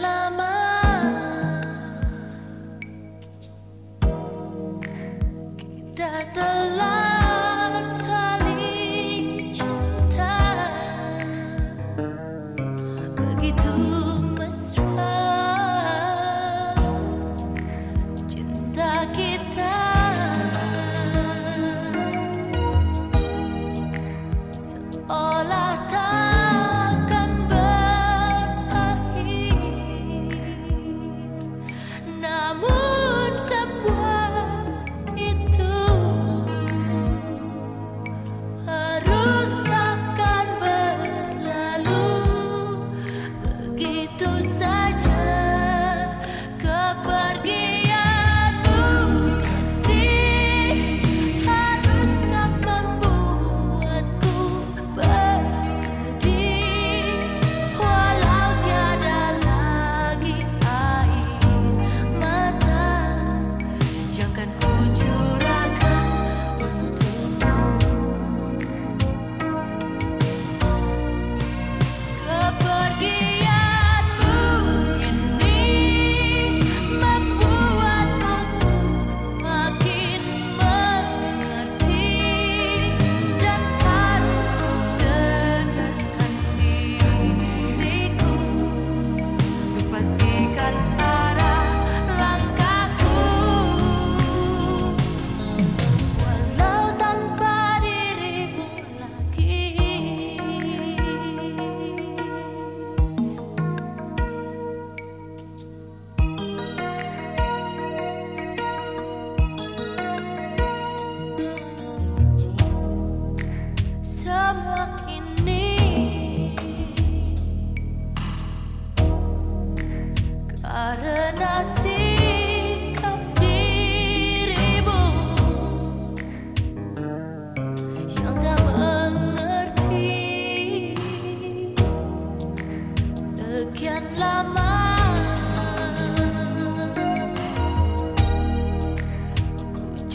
Lama. Kita telah saling cinta. Begitu mesra. Cinta kita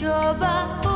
trouble.